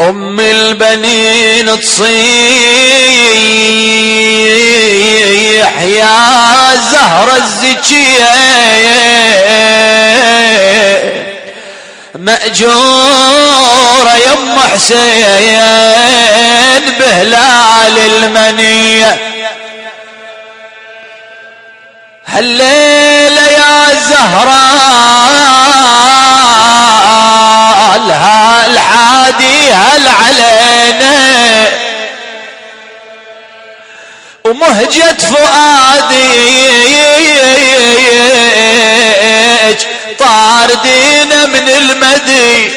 أم البنين تصيح يا زهر الزكية. مأجورة يم حسين بهلال المنية. هالليلة يا زهراء المدي.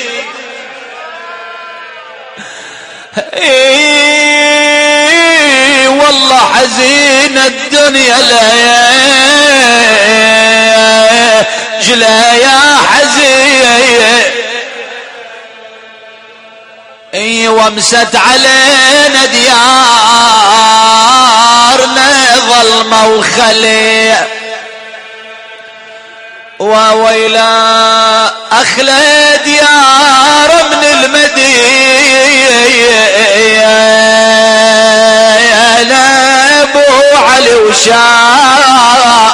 اي والله حزين الدنيا جلا يا حزين. اي وامست علينا ديارنا ظلمة وخليه وويلا أخلى ديار من المدينة. أبو علي وشاء.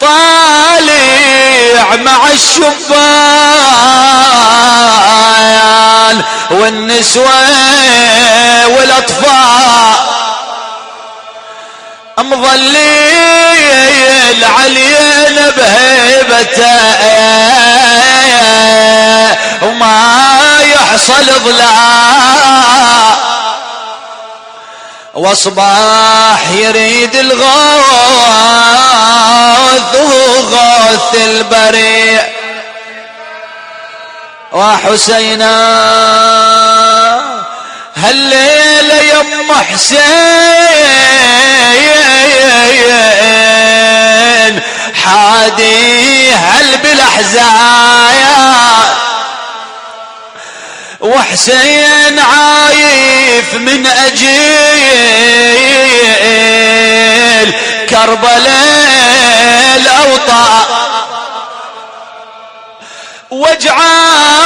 طالع مع الشبان والنسوة والأطفال. مظليل علينا بهيبته وما يحصل ظلام واصباح يريد الغوث وغوث البريء. وحسينا هالليلة يم حسين حادي هل بالاحزان وحسين عايف من أجيل كربلاء الاوطان وجعان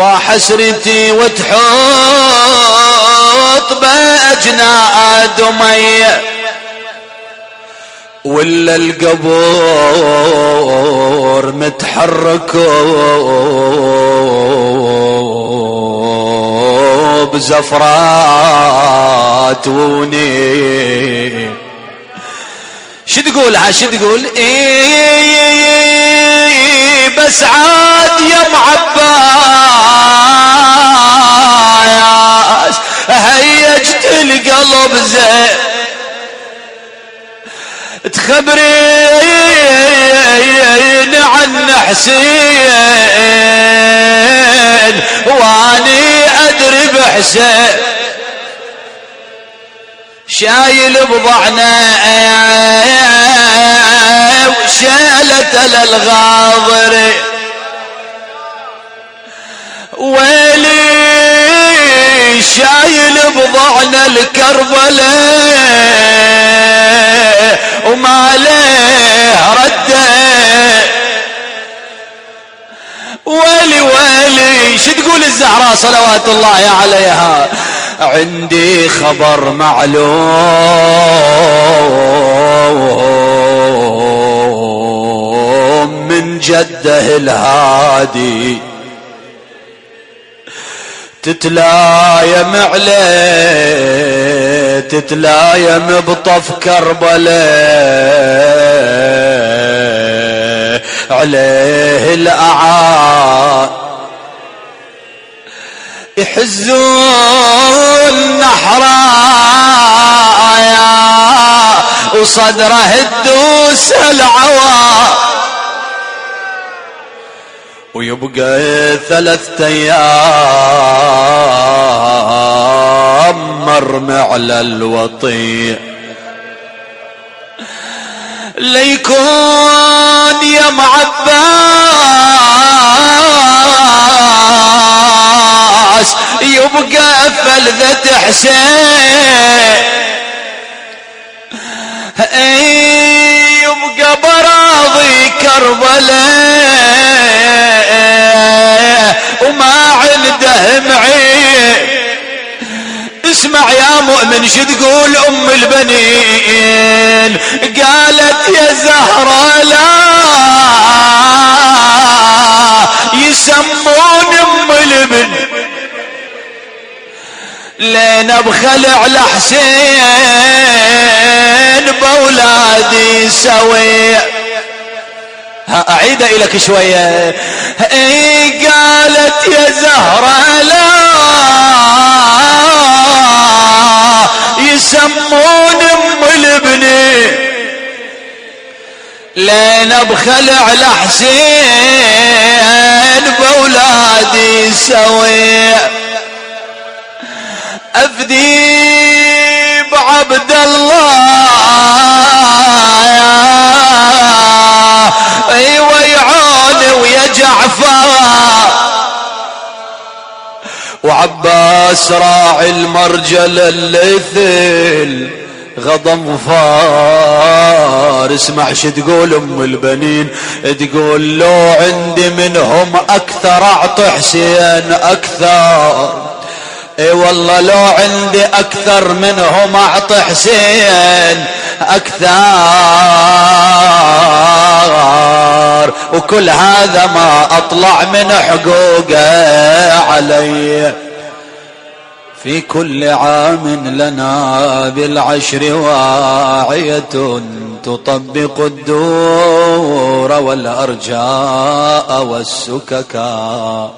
وحسرتي وتحط بأجناء دمية ولا القبور متحرك بزفرات ونين شو تقول ها شو تقول؟ إيه بس عاد يا معباس هيجت القلب زين. تخبرين عن حسين واني أدري بحسين. شايل بضعنا وشالت للغاضر شايل بضعنا الكربلة وما له رده ويلي ويلي شو تقول الزهراء صلوات الله عليها؟ عندي خبر معلوم من جده الهادي. تتلايم عليه تتلايم بطف كربلاء عليه الأعاد يحزون نحرايا وصدره الدوس العوا. ويبقى ثلاثة أيام مرمى على الوطيع. ليكون يا معباس يبقى فلذة حسين. يبقى براضي كربلاء. وما عنده معين اسمع يا مؤمن شو تقول أم البنين؟ قالت يا زهرة لا. يسمون أم البن لين بخلع لحسين بولادي سوي. أعيد لك شوية. اي قالت يا زهرة لا. يسمون أم البني لين بخلع لحسين بولادي سوي. أفدي بعبد الله. راعي المرجل الليثل غضم فار اسمع شو تقول أم البنين؟ تقول لو عندي منهم أكثر أعطي حسين أكثر. إي والله لو عندي أكثر منهم أعطي حسين أكثر. وكل هذا ما أطلع من حقوقه علي. في كل عام لنا بالعشر واعية تطبق الدور والأرجاء والسككا